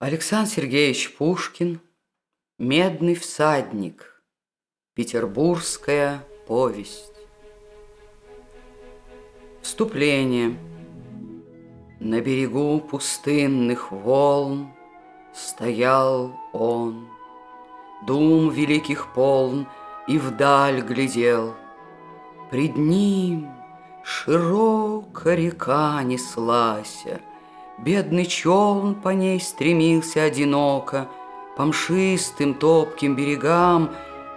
Александр Сергеевич Пушкин «Медный всадник. Петербургская повесть». Вступление. На берегу пустынных волн Стоял он, дум великих полн, И вдаль глядел. Пред ним широко река неслася, Бедный челн по ней стремился одиноко, По мшистым топким берегам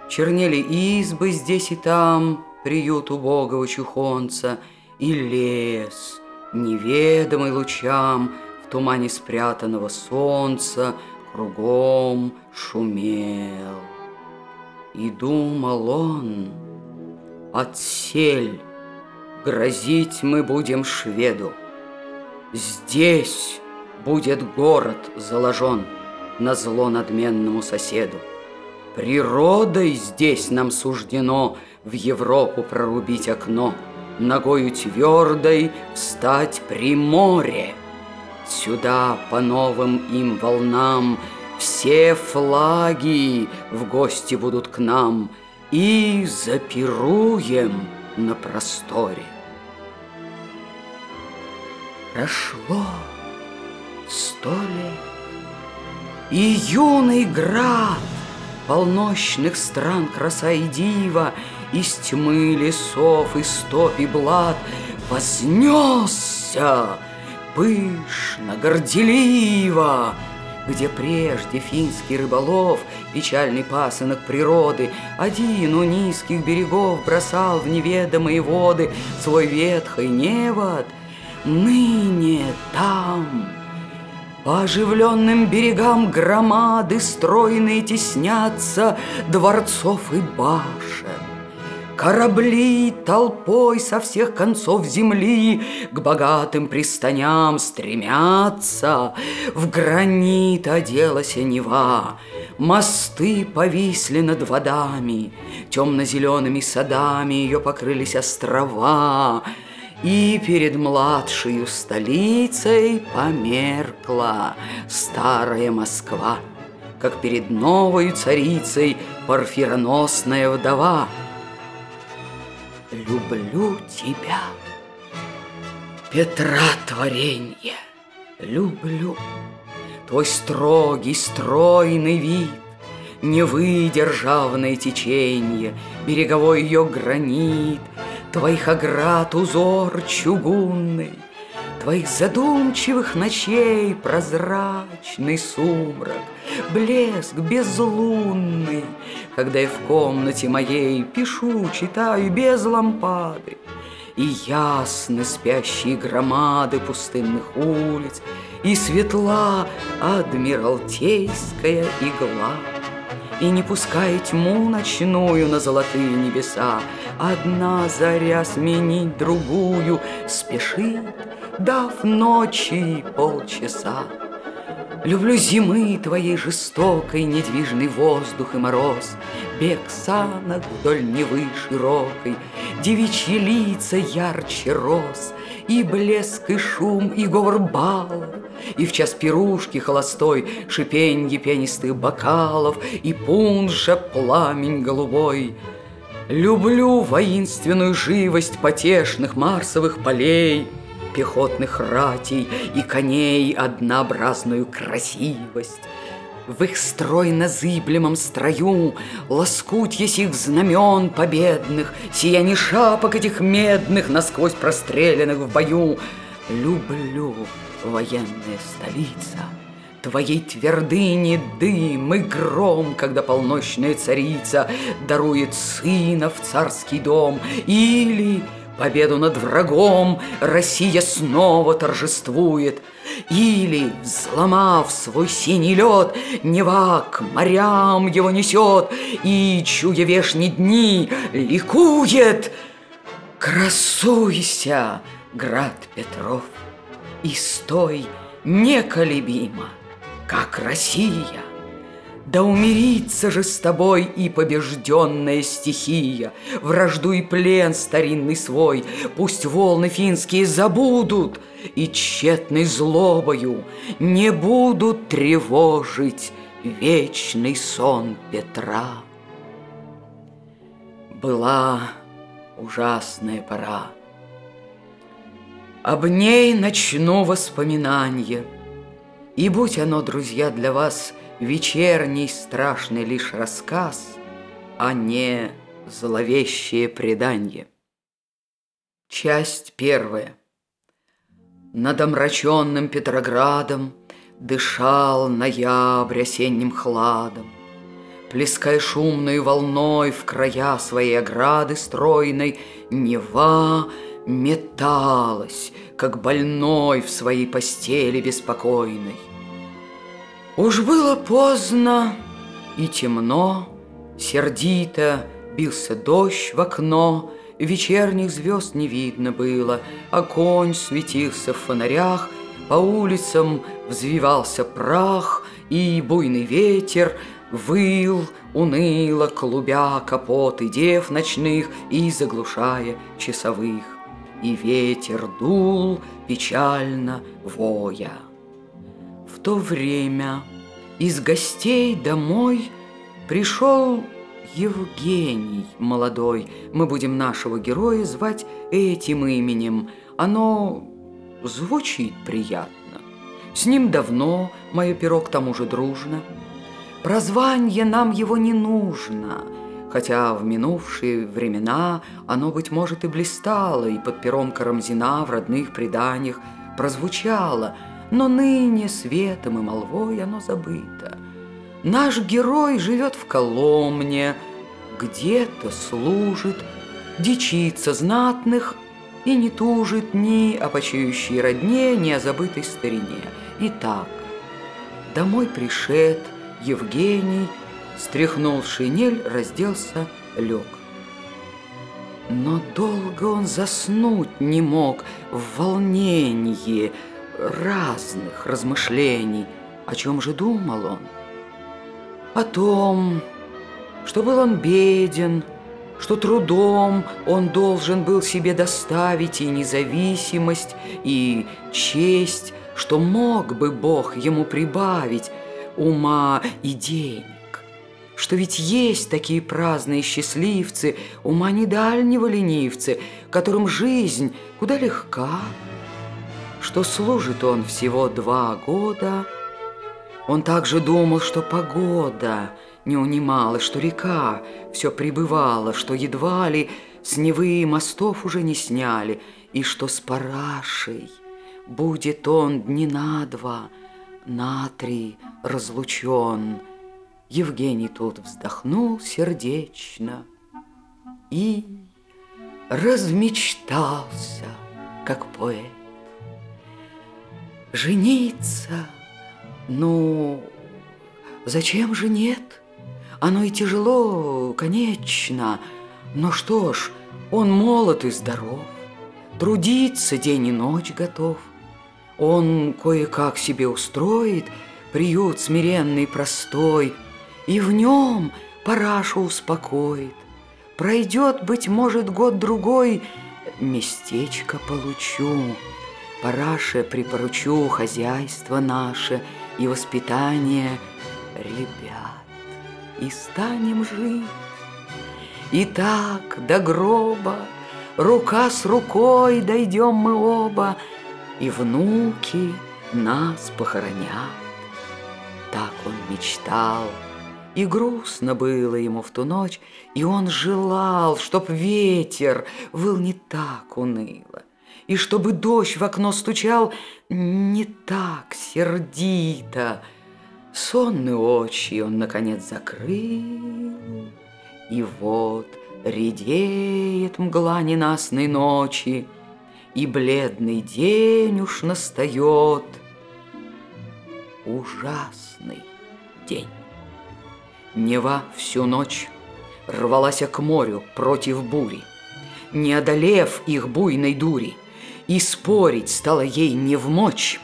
Чернели избы здесь и там, Приют убогого чухонца, И лес, неведомый лучам, В тумане спрятанного солнца Кругом шумел. И думал он, отсель, Грозить мы будем шведу, Здесь будет город заложен на зло надменному соседу. Природой здесь нам суждено в Европу прорубить окно, Ногою твердой встать при море. Сюда по новым им волнам Все флаги в гости будут к нам И запируем на просторе. Прошло сто лет, и юный град Полночных стран краса и дива Из тьмы лесов и стоп и блат Вознесся пышно, горделиво, где прежде финский рыболов, Печальный пасынок природы, Один у низких берегов Бросал в неведомые воды Свой ветхий невод — ныне там. По оживленным берегам громады стройные теснятся дворцов и башен. Корабли толпой со всех концов земли К богатым пристаням стремятся. В гранит оделась Нева, Мосты повисли над водами, Темно-зелеными садами Ее покрылись острова — и перед младшей столицей померкла старая Москва, Как перед новой царицей парфироносная вдова. Люблю тебя, Петра творенье, люблю Твой строгий, стройный вид, Невыдержавное течение, Береговой ее гранит — Твоих оград узор чугунный, Твоих задумчивых ночей прозрачный сумрак, Блеск безлунный, Когда я в комнате моей Пишу, читаю без лампады, И ясны спящие громады пустынных улиц, И светла адмиралтейская игла. И не пускай тьму ночную на золотые небеса, Одна заря сменить другую. Спешит, Дав ночи полчаса. Люблю зимы твоей жестокой, Недвижный воздух и мороз, Бег санок вдоль Невы широкой, Девичьи лица ярче роз, И блеск, и шум, и говор балов, И в час пирушки холостой Шипенье пенистых бокалов, И пунша пламень голубой — Люблю воинственную живость потешных марсовых полей, Пехотных ратей и коней однообразную красивость. В их стройно-зыблемом строю Лоскутьясь их знамен победных, Сияние шапок этих медных, Насквозь простреленных в бою. Люблю военная столица — Твоей твердыни дым и гром, Когда полночная царица Дарует сына в царский дом, Или победу над врагом Россия снова торжествует, Или, взломав свой синий лед, Нева к морям его несет, И, чуя вешние дни, ликует. Красуйся, град Петров, и стой неколебимо — как Россия. Да умирится же с тобой и побежденная стихия, Вражду и плен старинный свой, Пусть волны финские забудут, И тщетной злобою не будут тревожить Вечный сон Петра. Была ужасная пора. Об ней начну воспоминанье, И будь оно, друзья, для вас Вечерний страшный лишь рассказ, А не зловещее предание. Часть первая. Над омраченным Петроградом Дышал ноябрь осенним хладом, Плеская шумной волной в края своей ограды стройной, Нева металась, как больной в своей постели беспокойной. Уж было поздно и темно, Сердито бился дождь в окно, Вечерних звезд не видно было, Огонь светился в фонарях, По улицам взвивался прах, И буйный ветер выл уныло, Клубя капоты дев ночных И заглушая часовых. И ветер дул печально воя то время из гостей домой пришел Евгений молодой. Мы будем нашего героя звать этим именем. Оно звучит приятно. С ним давно мое перо к тому же дружно. Прозвание нам его не нужно, хотя в минувшие времена оно, быть может, и блистало, и под пером Карамзина в родных преданиях прозвучало – но ныне светом и молвой оно забыто. Наш герой живет в Коломне, где-то служит, дичится знатных и не тужит ни о почающей родне, ни о забытой старине. Итак, домой пришед Евгений, стряхнул шинель, разделся, лег. Но долго он заснуть не мог в волнении, разных размышлений. О чем же думал он? О том, что был он беден, что трудом он должен был себе доставить и независимость, и честь, что мог бы Бог ему прибавить ума и денег. Что ведь есть такие праздные счастливцы, ума не дальнего ленивцы, которым жизнь куда легка, что служит он всего два года. Он также думал, что погода не унимала, что река все прибывала, что едва ли с Невы мостов уже не сняли, и что с парашей будет он дни на два, на три разлучен. Евгений тут вздохнул сердечно и размечтался, как поэт. Жениться? Ну, зачем же нет? Оно и тяжело, конечно. Но что ж, он молод и здоров. Трудиться день и ночь готов. Он кое-как себе устроит приют смиренный простой, И в нем парашу успокоит. Пройдет, быть может, год-другой, местечко получу. Параше припоручу хозяйство наше и воспитание ребят. И станем жить. И так до гроба, рука с рукой дойдем мы оба, И внуки нас похоронят. Так он мечтал, и грустно было ему в ту ночь, И он желал, чтоб ветер выл не так уныло и чтобы дождь в окно стучал не так сердито. Сонные очи он, наконец, закрыл, и вот редеет мгла ненастной ночи, и бледный день уж настает. Ужасный день. Нева всю ночь рвалась к морю против бури, не одолев их буйной дури – и спорить стало ей не в мочь.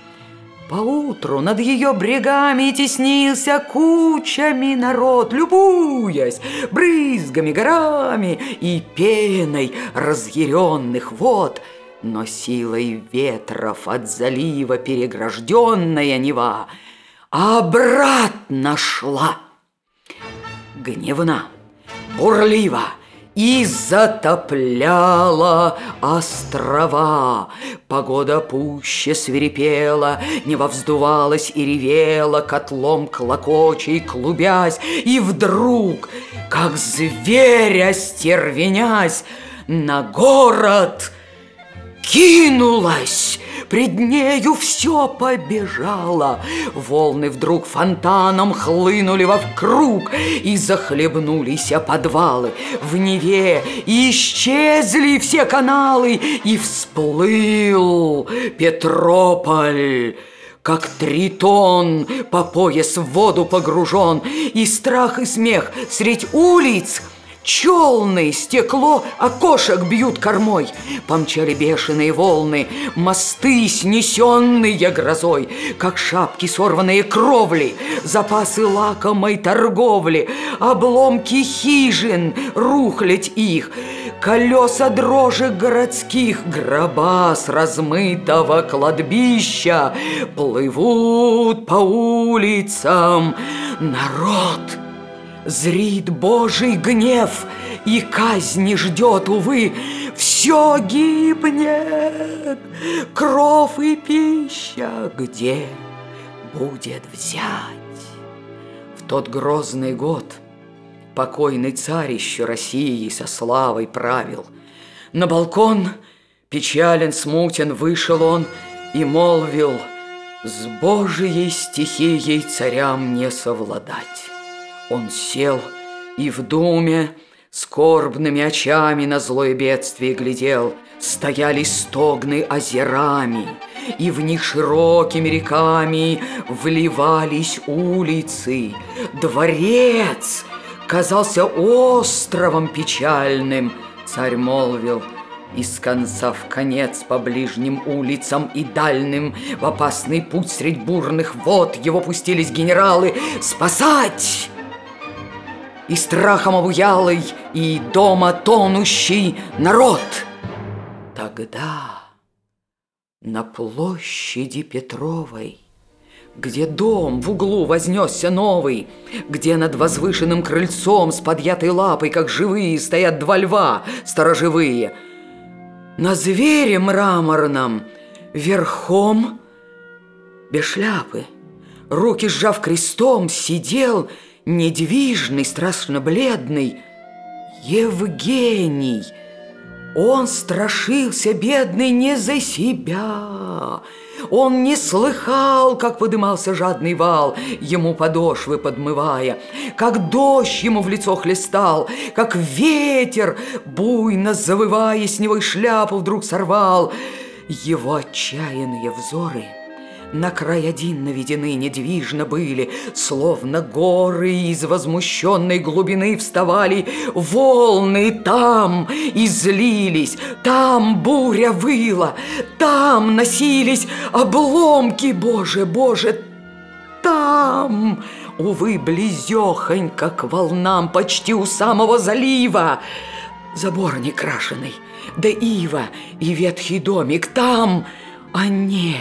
Поутру над ее брегами теснился кучами народ, любуясь брызгами, горами и пеной разъяренных вод. Но силой ветров от залива перегражденная Нева обратно шла. Гневна, бурлива, и затопляла острова. Погода пуще свирепела, небо вздувалось и ревела, котлом клокочей клубясь, и вдруг, как зверя стервенясь, на город кинулась Пред нею все побежало. Волны вдруг фонтаном хлынули во круг и захлебнулись подвалы. В Неве исчезли все каналы, и всплыл Петрополь как тритон по пояс в воду погружен, и страх и смех средь улиц – Челны, стекло, окошек бьют кормой. Помчали бешеные волны, мосты, снесенные грозой, как шапки сорванные кровли, запасы лакомой торговли, обломки хижин, рухлядь их, колеса дрожек городских, гроба с размытого кладбища плывут по улицам. Народ! Зрит Божий гнев, и казни ждет, увы, все гибнет, кров и пища где будет взять? В тот грозный год покойный царь еще Россией со славой правил. На балкон печален, смутен вышел он и молвил, с Божией стихией царям не совладать. Он сел и в думе скорбными очами на злое бедствие глядел. Стояли стогны озерами, и в них широкими реками вливались улицы. Дворец казался островом печальным, царь молвил – из конца в конец по ближним улицам и дальним В опасный путь средь бурных вод Его пустились генералы спасать! И страхом обуялый, и дома тонущий народ. Тогда на площади Петровой, где дом в углу вознесся новый, где над возвышенным крыльцом с подъятой лапой, как живые, стоят два льва сторожевые, на звере мраморном, верхом, без шляпы, руки сжав крестом, сидел – недвижный, страшно бледный Евгений. Он страшился, бедный, не за себя. Он не слыхал, как подымался жадный вал, ему подошвы подмывая, как дождь ему в лицо хлестал, как ветер, буйно завывая, с него и шляпу вдруг сорвал. Его отчаянные взоры — на край один наведены недвижно были, Словно горы из возмущенной глубины вставали, Волны там излились, там буря выла, Там носились обломки, Боже, Боже, там, увы, близехонько к волнам почти у самого залива. Забор не крашеный, да ива и ветхий домик там, а не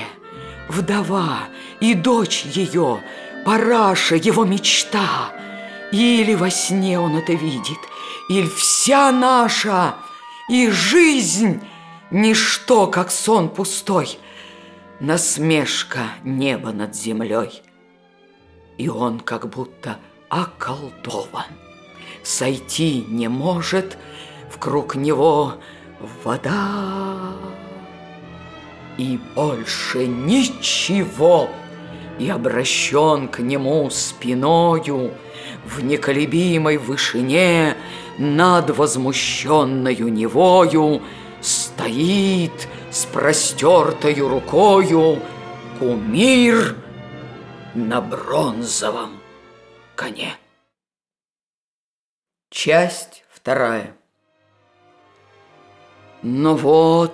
вдова и дочь ее, Параша его мечта. Или во сне он это видит, или вся наша, и жизнь ничто, как сон пустой, насмешка неба над землей. И он как будто околдован, сойти не может, в круг него вода и больше ничего, и обращен к нему спиною в неколебимой вышине над возмущенною невою стоит с простертою рукою кумир на бронзовом коне. Часть вторая. Но ну вот...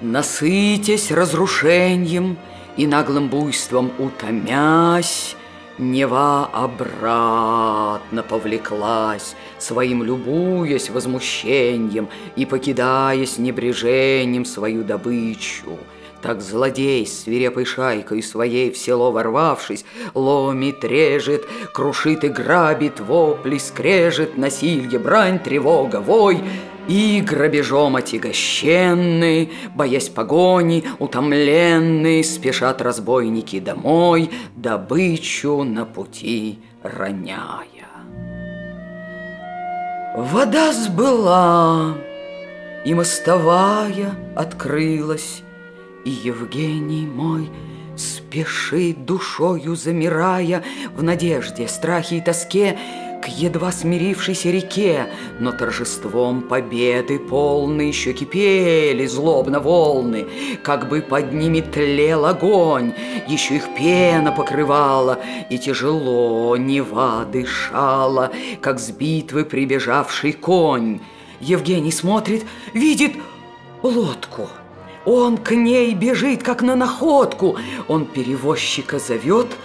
Насытясь разрушением И наглым буйством утомясь, Нева обратно повлеклась, Своим любуясь возмущением И покидаясь небрежением свою добычу. Так злодей с свирепой шайкой своей в село ворвавшись, Ломит, режет, крушит и грабит, вопли скрежет, Насилье, брань, тревога, вой — и грабежом отягощенный, боясь погони, утомленный, спешат разбойники домой, добычу на пути роняя. Вода сбыла, и мостовая открылась, и Евгений мой спешит душою замирая в надежде, страхе и тоске, к едва смирившейся реке, но торжеством победы полны еще кипели злобно волны, как бы под ними тлел огонь, еще их пена покрывала, и тяжело Нева дышала, как с битвы прибежавший конь. Евгений смотрит, видит лодку. Он к ней бежит, как на находку. Он перевозчика зовет —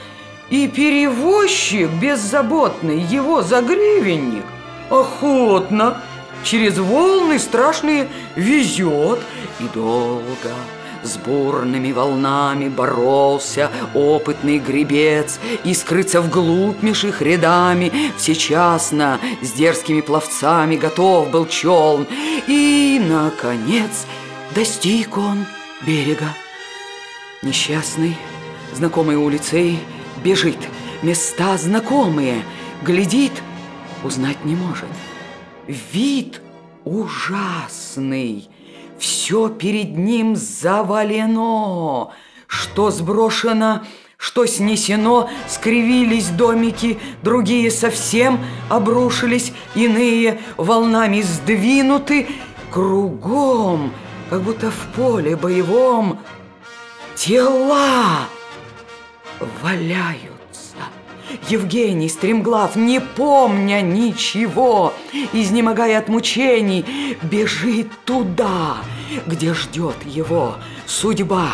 и перевозчик беззаботный, его загривенник, охотно через волны страшные везет. И долго с бурными волнами боролся опытный гребец И скрыться вглубь меж их рядами Всечасно с дерзкими пловцами готов был челн И, наконец, достиг он берега. Несчастный, знакомый улицей, бежит, места знакомые, глядит, узнать не может. Вид ужасный, все перед ним завалено, что сброшено, что снесено, скривились домики, другие совсем обрушились, иные волнами сдвинуты, кругом, как будто в поле боевом, тела валяются. Евгений Стремглав, не помня ничего, изнемогая от мучений, бежит туда, где ждет его судьба.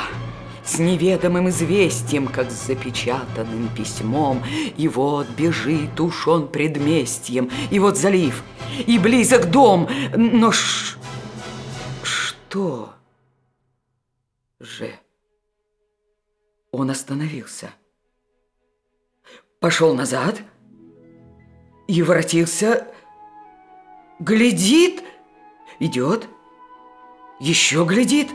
С неведомым известием, как с запечатанным письмом, И вот бежит уж он предместьем, и вот залив, и близок дом, но ш... что же... Он остановился. Пошел назад и воротился. Глядит, идет, еще глядит.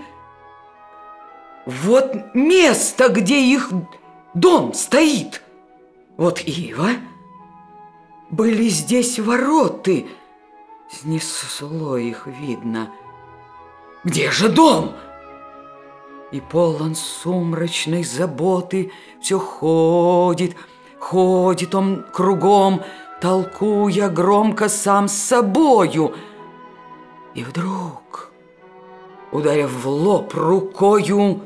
Вот место, где их дом стоит. Вот ива. Были здесь вороты. Снесло их видно. Где же дом? Дом и полон сумрачной заботы, все ходит, ходит он кругом, толкуя громко сам с собою. И вдруг, ударив в лоб рукою,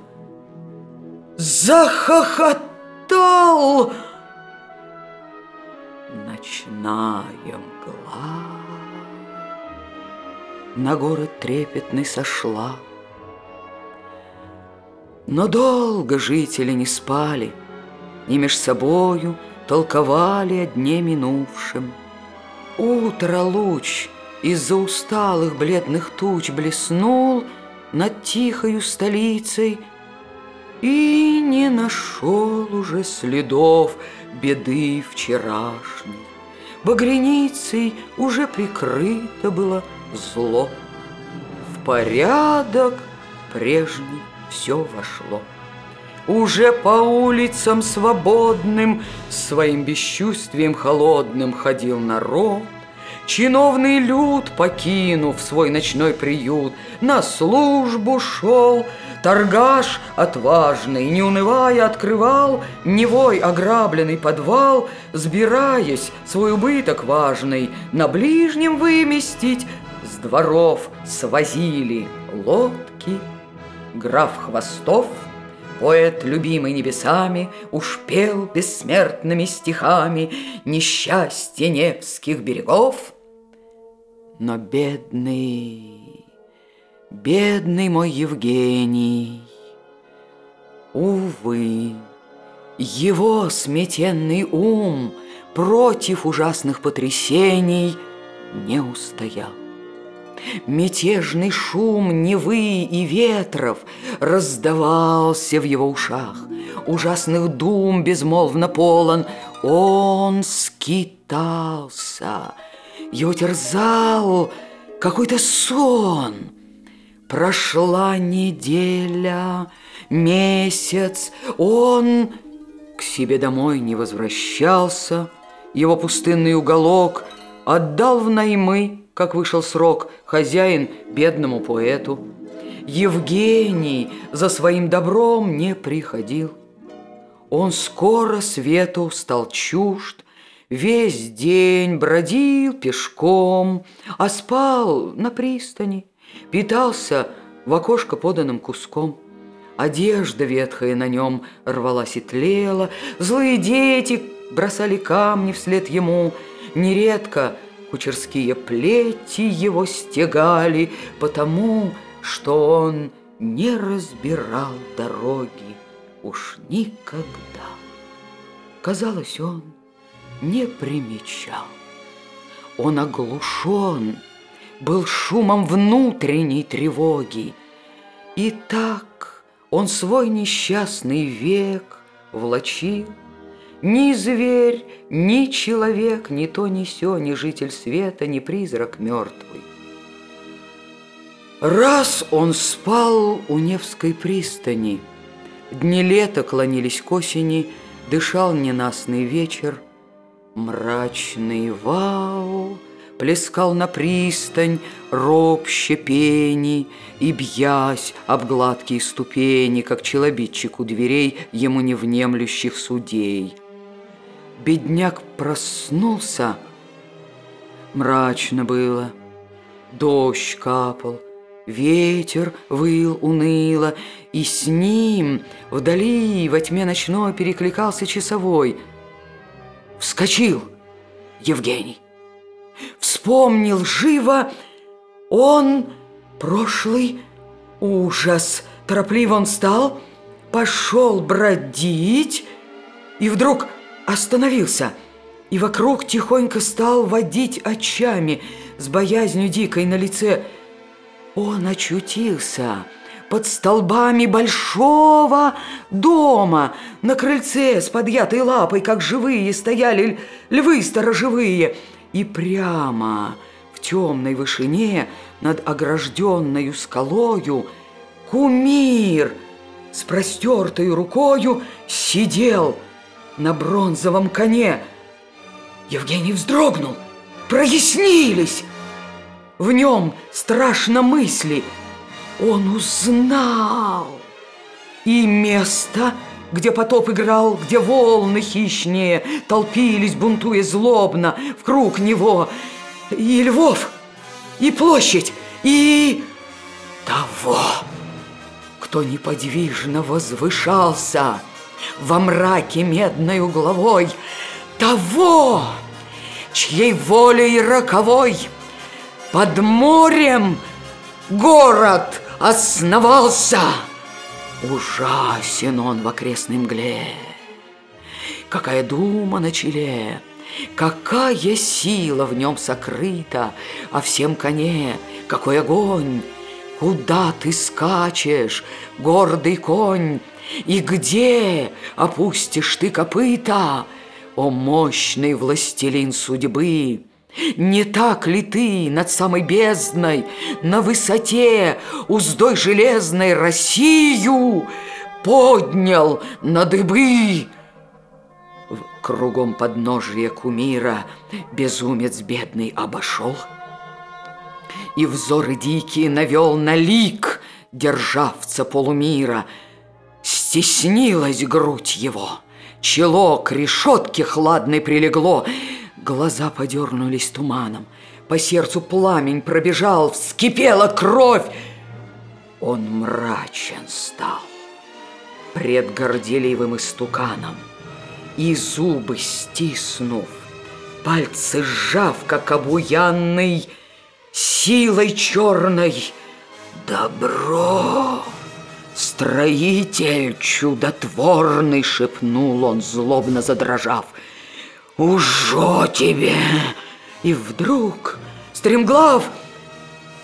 захохотал ночная мгла. На город трепетный сошла, но долго жители не спали, И меж собою толковали о дне минувшем. Утро луч из-за усталых бледных туч Блеснул над тихою столицей И не нашел уже следов беды вчерашней. Багряницей уже прикрыто было зло. В порядок прежний все вошло. Уже по улицам свободным Своим бесчувствием холодным ходил народ, Чиновный люд, покинув свой ночной приют, На службу шел, торгаш отважный, Не унывая, открывал Невой ограбленный подвал, Сбираясь свой убыток важный На ближнем выместить, С дворов свозили лодки, граф Хвостов, Поэт, любимый небесами, Уж пел бессмертными стихами Несчастье Невских берегов. Но бедный, бедный мой Евгений, Увы, его сметенный ум против ужасных потрясений не устоял. Мятежный шум Невы и ветров раздавался в его ушах. Ужасных дум безмолвно полон. Он скитался. Его терзал какой-то сон. Прошла неделя, месяц. Он к себе домой не возвращался. Его пустынный уголок отдал в наймы как вышел срок, хозяин бедному поэту. Евгений за своим добром не приходил. Он скоро свету стал чужд, Весь день бродил пешком, А спал на пристани, Питался в окошко поданным куском. Одежда ветхая на нем рвалась и тлела, Злые дети бросали камни вслед ему, Нередко Кучерские плети его стегали, Потому что он не разбирал дороги уж никогда. Казалось, он не примечал. Он оглушен был шумом внутренней тревоги. И так он свой несчастный век влачил ни зверь, ни человек, ни то, ни сё, ни житель света, ни призрак мертвый. Раз он спал у Невской пристани, Дни лета клонились к осени, Дышал ненастный вечер, Мрачный вал плескал на пристань робще пени И, бьясь об гладкие ступени, Как челобитчик у дверей Ему невнемлющих судей — Бедняк проснулся, мрачно было, Дождь капал, ветер выл уныло, И с ним вдали во тьме ночной перекликался часовой. Вскочил Евгений, вспомнил живо он прошлый ужас. Торопливо он стал, пошел бродить, и вдруг остановился и вокруг тихонько стал водить очами с боязнью дикой на лице. Он очутился под столбами большого дома. На крыльце с подъятой лапой, как живые, стояли львы сторожевые. И прямо в темной вышине над огражденной скалою кумир с простертой рукою сидел – на бронзовом коне. Евгений вздрогнул, прояснились. В нем страшно мысли. Он узнал и место, где потоп играл, где волны хищнее толпились, бунтуя злобно в круг него, и львов, и площадь, и того, кто неподвижно возвышался – во мраке медной угловой того, чьей волей роковой под морем город основался. Ужасен он в окрестной мгле. Какая дума на челе, какая сила в нем сокрыта, а всем коне какой огонь. Куда ты скачешь, гордый конь, и где опустишь ты копыта, о мощный властелин судьбы? Не так ли ты над самой бездной, на высоте, уздой железной Россию поднял на дыбы? Кругом подножия кумира безумец бедный обошел, И взоры дикие навел на лик державца полумира — Стеснилась грудь его, чело к решетке хладной прилегло, глаза подернулись туманом, по сердцу пламень пробежал, вскипела кровь. Он мрачен стал. Пред горделивым истуканом, и зубы стиснув, пальцы сжав, как обуянный, силой черной, добро Строитель чудотворный, шепнул он, злобно задрожав. Ужо тебе! И вдруг стремглав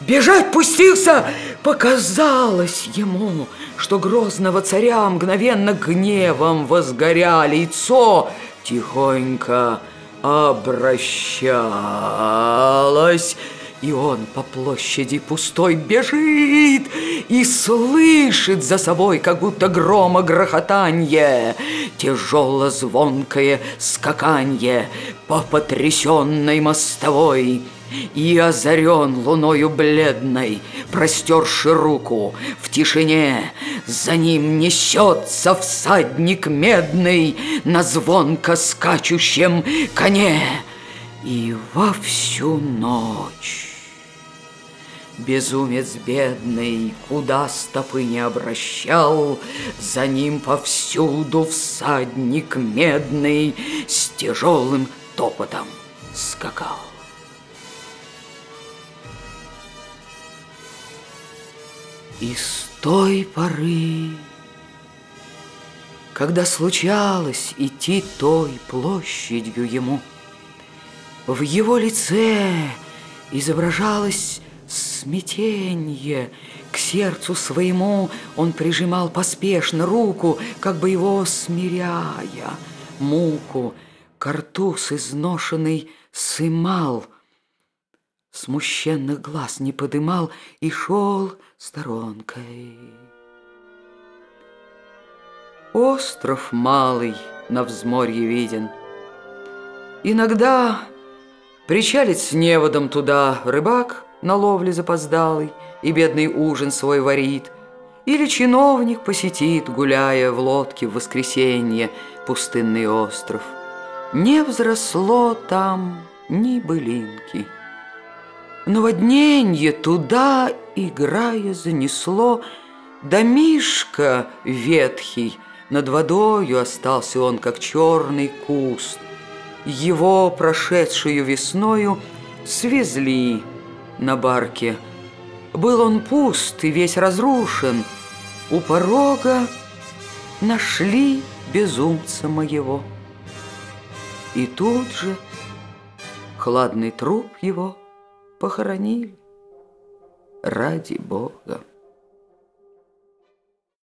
бежать пустился, показалось ему, что грозного царя мгновенно гневом возгоря лицо тихонько обращалось, и он по площади пустой бежит и слышит за собой, как будто грома грохотанье, тяжело-звонкое скаканье по потрясенной мостовой. И озарен луною бледной, простерши руку, в тишине за ним несется всадник медный на звонко скачущем коне. И во всю ночь Безумец бедный, куда стопы не обращал, За ним повсюду всадник медный С тяжелым топотом скакал. И с той поры, когда случалось идти той площадью ему, В его лице изображалось смятенье. К сердцу своему он прижимал поспешно руку, как бы его смиряя. Муку, картуз изношенный сымал, Смущенных глаз не подымал и шел сторонкой. Остров малый на взморье виден. Иногда причалит с неводом туда рыбак — на ловле запоздалый и бедный ужин свой варит, или чиновник посетит, гуляя в лодке в воскресенье, пустынный остров. Не взросло там ни былинки. Наводненье туда, играя, занесло, Домишка ветхий, над водою остался он, как черный куст. Его, прошедшую весною, свезли на барке. Был он пуст и весь разрушен. У порога нашли безумца моего. И тут же хладный труп его похоронили ради Бога.